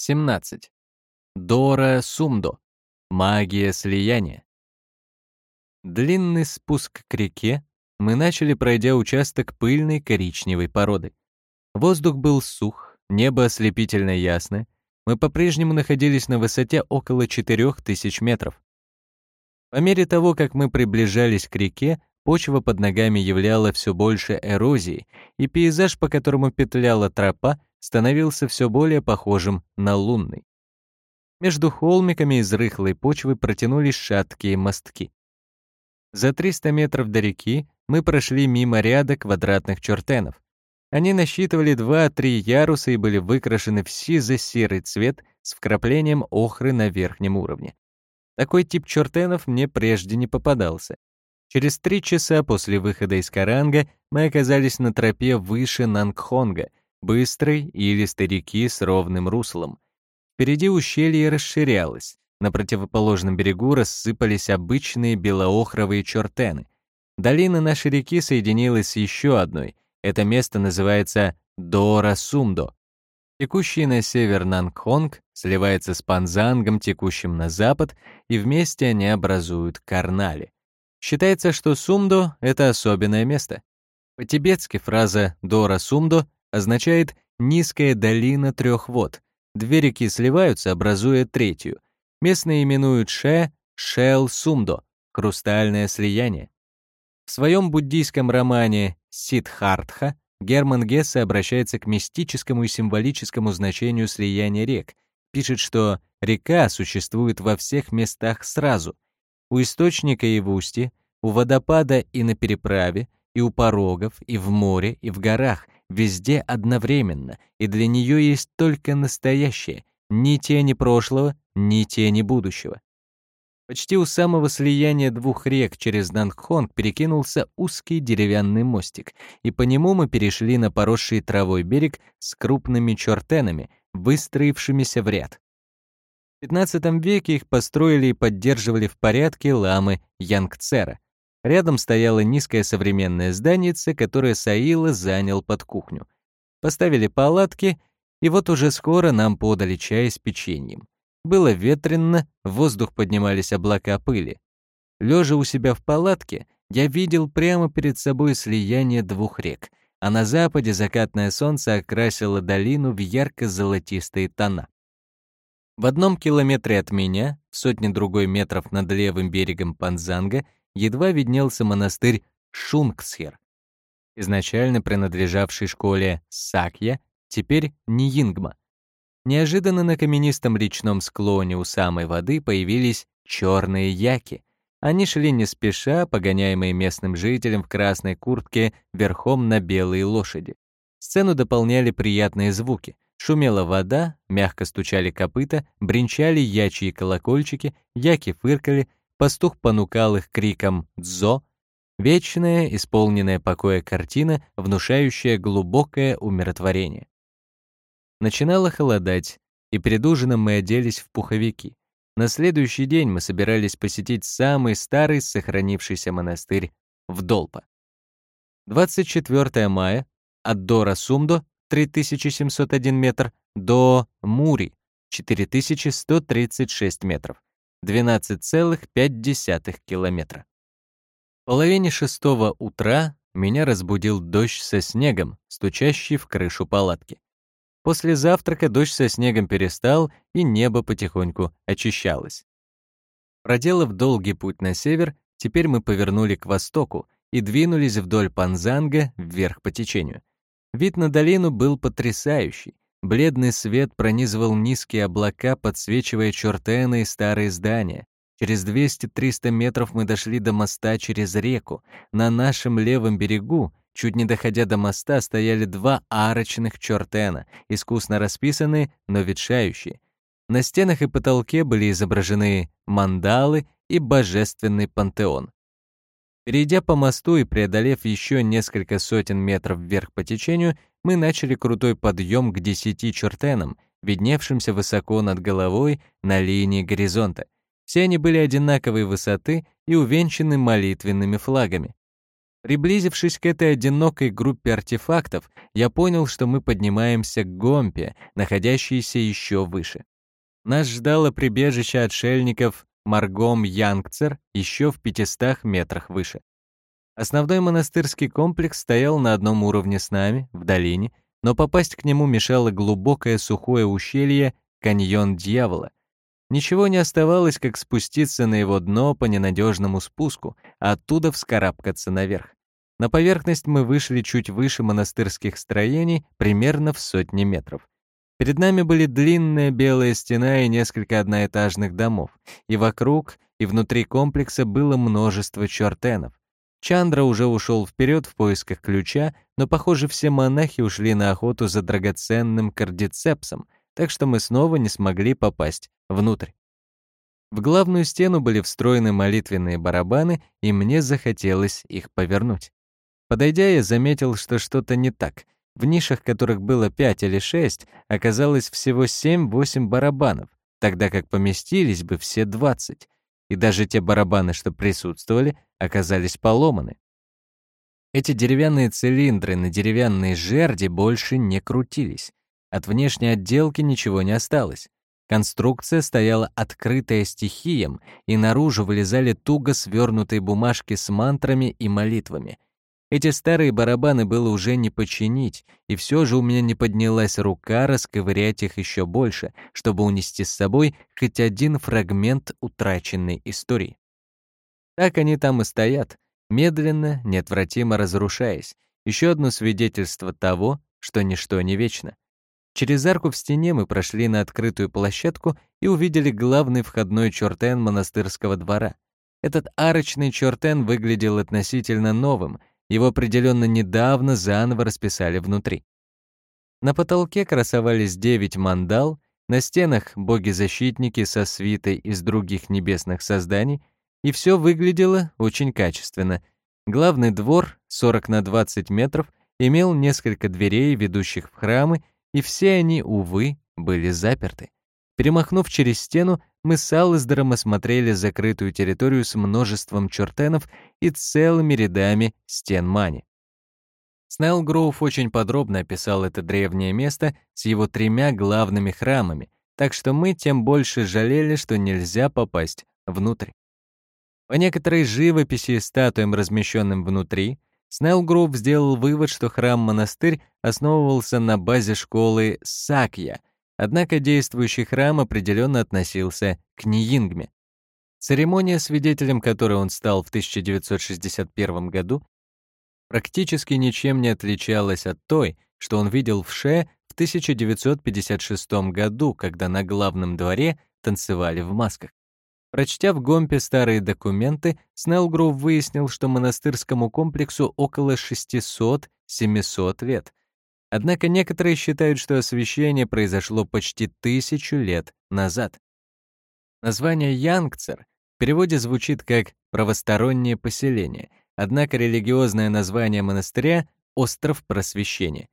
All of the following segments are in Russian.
17. Дора Сумдо. Магия слияния. Длинный спуск к реке мы начали, пройдя участок пыльной коричневой породы. Воздух был сух, небо ослепительно ясное. Мы по-прежнему находились на высоте около 4000 метров. По мере того, как мы приближались к реке, почва под ногами являла все больше эрозии, и пейзаж, по которому петляла тропа, становился все более похожим на лунный. Между холмиками из рыхлой почвы протянулись шаткие мостки. За 300 метров до реки мы прошли мимо ряда квадратных чертенов. Они насчитывали 2-3 яруса и были выкрашены в сизо-серый цвет с вкраплением охры на верхнем уровне. Такой тип чертенов мне прежде не попадался. Через три часа после выхода из Каранга мы оказались на тропе выше Нангхонга, быстрой и илистой реки с ровным руслом. Впереди ущелье расширялось. На противоположном берегу рассыпались обычные белоохровые чертены. Долина нашей реки соединилась с еще одной. Это место называется Дора-Сумдо. Текущий на север Нангхонг сливается с Панзангом, текущим на запад, и вместе они образуют Карнали. Считается, что Сумдо — это особенное место. По-тибетски фраза «Дора-Сумдо» означает «низкая долина трех вод». Две реки сливаются, образуя третью. Местные именуют Ше Шел-Сумдо — хрустальное слияние. В своем буддийском романе «Сиддхартха» Герман Гессе обращается к мистическому и символическому значению слияния рек, пишет, что река существует во всех местах сразу, у источника и в устье, у водопада и на переправе, и у порогов, и в море, и в горах, везде одновременно, и для нее есть только настоящее, ни тени прошлого, ни тени будущего. Почти у самого слияния двух рек через Нангхонг перекинулся узкий деревянный мостик, и по нему мы перешли на поросший травой берег с крупными чертенами, выстроившимися в ряд. В XV веке их построили и поддерживали в порядке ламы Янгцера — Рядом стояло низкое современное зданице, которое Саила занял под кухню. Поставили палатки, и вот уже скоро нам подали чай с печеньем. Было ветрено, в воздух поднимались облака пыли. Лежа у себя в палатке, я видел прямо перед собой слияние двух рек, а на западе закатное солнце окрасило долину в ярко-золотистые тона. В одном километре от меня, в сотне другой метров над левым берегом Панзанга, едва виднелся монастырь Шунгсхер, изначально принадлежавший школе Сакья, теперь Ниингма. Неожиданно на каменистом речном склоне у самой воды появились черные яки. Они шли не спеша, погоняемые местным жителем в красной куртке верхом на белые лошади. Сцену дополняли приятные звуки. Шумела вода, мягко стучали копыта, бренчали ячьи колокольчики, яки фыркали, Пастух понукал их криком «Дзо!» Вечная, исполненная покоя картина, внушающая глубокое умиротворение. Начинало холодать, и перед ужином мы оделись в пуховики. На следующий день мы собирались посетить самый старый сохранившийся монастырь в Долпа. 24 мая от Дора Сумдо 3701 метр до Мури 4136 метров. 12,5 километра. В половине шестого утра меня разбудил дождь со снегом, стучащий в крышу палатки. После завтрака дождь со снегом перестал, и небо потихоньку очищалось. Проделав долгий путь на север, теперь мы повернули к востоку и двинулись вдоль Панзанга вверх по течению. Вид на долину был потрясающий. Бледный свет пронизывал низкие облака, подсвечивая чертены и старые здания. Через 200-300 метров мы дошли до моста через реку. На нашем левом берегу, чуть не доходя до моста, стояли два арочных чертена, искусно расписанные, но ветшающие. На стенах и потолке были изображены мандалы и божественный пантеон. Перейдя по мосту и преодолев еще несколько сотен метров вверх по течению, мы начали крутой подъем к десяти чертенам, видневшимся высоко над головой на линии горизонта. Все они были одинаковой высоты и увенчаны молитвенными флагами. Приблизившись к этой одинокой группе артефактов, я понял, что мы поднимаемся к Гомпе, находящейся еще выше. Нас ждало прибежище отшельников Маргом Янгцер еще в 500 метрах выше. Основной монастырский комплекс стоял на одном уровне с нами, в долине, но попасть к нему мешало глубокое сухое ущелье каньон дьявола. Ничего не оставалось, как спуститься на его дно по ненадежному спуску, а оттуда вскарабкаться наверх. На поверхность мы вышли чуть выше монастырских строений, примерно в сотни метров. Перед нами были длинная белая стена и несколько одноэтажных домов, и вокруг, и внутри комплекса было множество чертенов. Чандра уже ушел вперед в поисках ключа, но, похоже, все монахи ушли на охоту за драгоценным кардицепсом, так что мы снова не смогли попасть внутрь. В главную стену были встроены молитвенные барабаны, и мне захотелось их повернуть. Подойдя, я заметил, что что-то не так. В нишах, которых было пять или шесть, оказалось всего семь-восемь барабанов, тогда как поместились бы все двадцать. И даже те барабаны, что присутствовали, оказались поломаны. Эти деревянные цилиндры на деревянной жерди больше не крутились. От внешней отделки ничего не осталось. Конструкция стояла открытая стихиям, и наружу вылезали туго свернутые бумажки с мантрами и молитвами. Эти старые барабаны было уже не починить, и все же у меня не поднялась рука расковырять их еще больше, чтобы унести с собой хоть один фрагмент утраченной истории. Так они там и стоят, медленно, неотвратимо разрушаясь. Еще одно свидетельство того, что ничто не вечно. Через арку в стене мы прошли на открытую площадку и увидели главный входной чертен монастырского двора. Этот арочный чертен выглядел относительно новым, его определенно недавно заново расписали внутри. На потолке красовались девять мандал, на стенах боги-защитники со свитой из других небесных созданий — и все выглядело очень качественно. Главный двор, 40 на 20 метров, имел несколько дверей, ведущих в храмы, и все они, увы, были заперты. Перемахнув через стену, мы с Аллесдером осмотрели закрытую территорию с множеством чертенов и целыми рядами стен мани. Снеллгроув очень подробно описал это древнее место с его тремя главными храмами, так что мы тем больше жалели, что нельзя попасть внутрь. По некоторой живописи и статуям, размещенным внутри, Снеллгрув сделал вывод, что храм-монастырь основывался на базе школы Сакья, однако действующий храм определенно относился к Ниингме. Церемония, свидетелем которой он стал в 1961 году, практически ничем не отличалась от той, что он видел в Ше в 1956 году, когда на главном дворе танцевали в масках. Прочтя в Гомпе старые документы, Снеллгров выяснил, что монастырскому комплексу около 600-700 лет. Однако некоторые считают, что освящение произошло почти тысячу лет назад. Название Янгцер в переводе звучит как «правостороннее поселение», однако религиозное название монастыря — «Остров просвещения».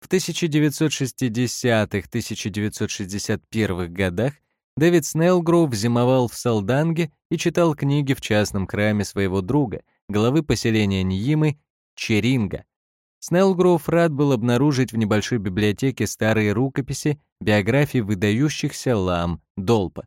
В 1960-1961 годах Дэвид Снеллгроув зимовал в Салданге и читал книги в частном храме своего друга, главы поселения Ньимы, Черинга. Снеллгроув рад был обнаружить в небольшой библиотеке старые рукописи, биографии выдающихся лам Долпа.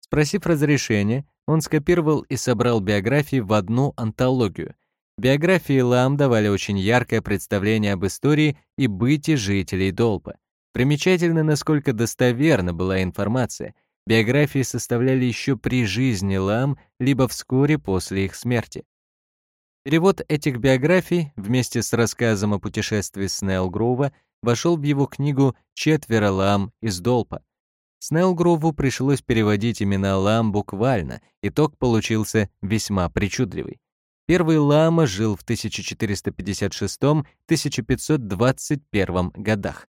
Спросив разрешения, он скопировал и собрал биографии в одну антологию. Биографии лам давали очень яркое представление об истории и быте жителей Долпа. Примечательно, насколько достоверна была информация. Биографии составляли еще при жизни Лам, либо вскоре после их смерти. Перевод этих биографий вместе с рассказом о путешествии Снеллгрова вошел в его книгу «Четверо лам из Долпа». Снеллгрову пришлось переводить имена лам буквально, итог получился весьма причудливый. Первый лама жил в 1456-1521 годах.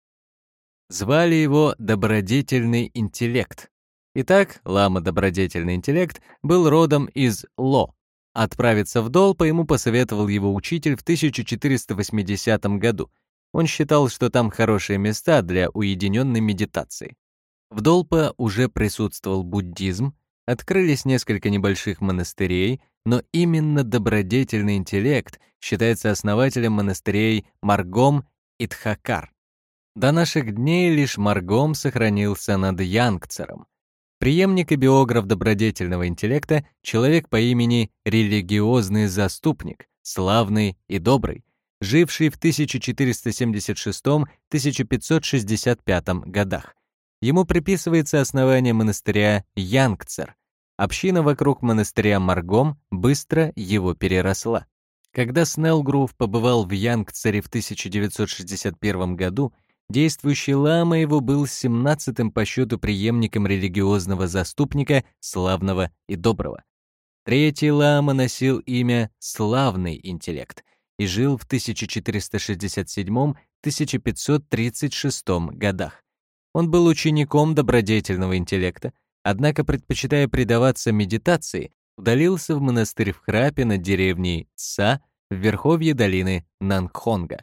Звали его «Добродетельный интеллект». Итак, лама «Добродетельный интеллект» был родом из Ло. Отправиться в Долпа ему посоветовал его учитель в 1480 году. Он считал, что там хорошие места для уединенной медитации. В Долпа уже присутствовал буддизм, открылись несколько небольших монастырей, но именно добродетельный интеллект считается основателем монастырей Маргом и Тхакар. До наших дней лишь Маргом сохранился над Янгцером. Преемник и биограф добродетельного интеллекта — человек по имени религиозный заступник, славный и добрый, живший в 1476-1565 годах. Ему приписывается основание монастыря Янгцер. Община вокруг монастыря Маргом быстро его переросла. Когда Снеллгрув побывал в Янгцере в 1961 году, действующий лама его был 17-м по счету преемником религиозного заступника, славного и доброго. Третий лама носил имя «Славный интеллект» и жил в 1467-1536 годах. Он был учеником добродетельного интеллекта, однако, предпочитая предаваться медитации, удалился в монастырь в Храпе над деревней Са в верховье долины Нангхонга.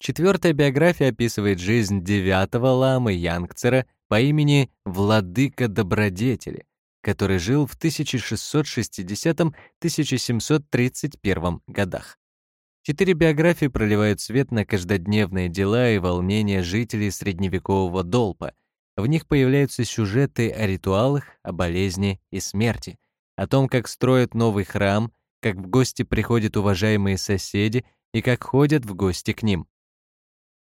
Четвертая биография описывает жизнь девятого ламы Янгцера по имени Владыка Добродетели, который жил в 1660-1731 годах. Четыре биографии проливают свет на каждодневные дела и волнения жителей средневекового Долпа. В них появляются сюжеты о ритуалах, о болезни и смерти, о том, как строят новый храм, как в гости приходят уважаемые соседи и как ходят в гости к ним.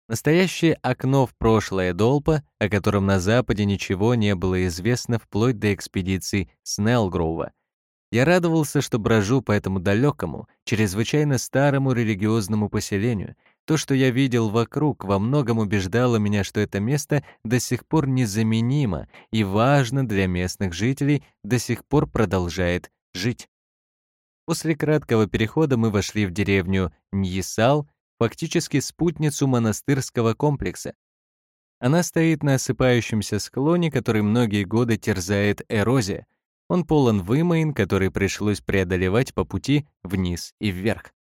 Настоящее окно в прошлое Долпа, о котором на Западе ничего не было известно вплоть до экспедиции Снеллгроува, я радовался, что брожу по этому далекому, чрезвычайно старому религиозному поселению. То, что я видел вокруг, во многом убеждало меня, что это место до сих пор незаменимо и важно для местных жителей, до сих пор продолжает жить. После краткого перехода мы вошли в деревню Ньесал, фактически спутницу монастырского комплекса. Она стоит на осыпающемся склоне, который многие годы терзает эрозия — он полон вымоин, который пришлось преодолевать по пути вниз и вверх.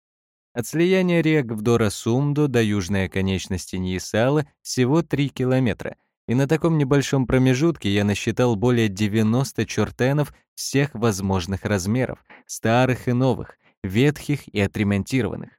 От слияния рек Вдора-Сумдо до южной оконечности Ньесала всего 3 километра, и на таком небольшом промежутке я насчитал более 90 чертенов всех возможных размеров, старых и новых, ветхих и отремонтированных.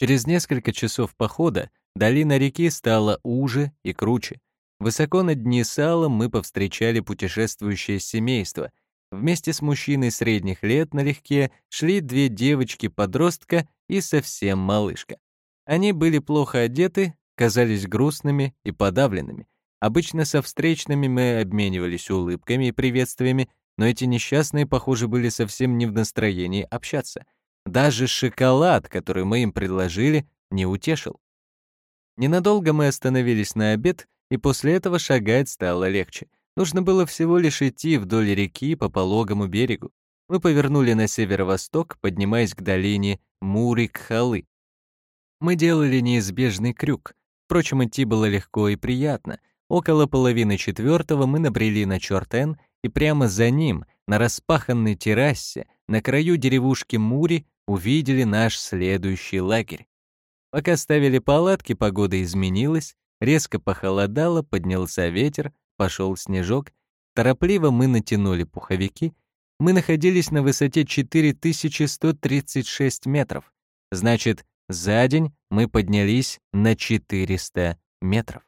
Через несколько часов похода долина реки стала уже и круче. Высоко над Ньесалом мы повстречали путешествующее семейство, Вместе с мужчиной средних лет налегке шли две девочки-подростка и совсем малышка. Они были плохо одеты, казались грустными и подавленными. Обычно со встречными мы обменивались улыбками и приветствиями, но эти несчастные, похоже, были совсем не в настроении общаться. Даже шоколад, который мы им предложили, не утешил. Ненадолго мы остановились на обед, и после этого шагать стало легче — Нужно было всего лишь идти вдоль реки по пологому берегу. Мы повернули на северо-восток, поднимаясь к долине Мурик-Халы. Мы делали неизбежный крюк. Впрочем, идти было легко и приятно. Около половины четвертого мы набрели на Чортен, и прямо за ним, на распаханной террасе, на краю деревушки Мури, увидели наш следующий лагерь. Пока ставили палатки, погода изменилась, резко похолодало, поднялся ветер, пошел снежок, торопливо мы натянули пуховики, мы находились на высоте 4136 метров. Значит, за день мы поднялись на 400 метров.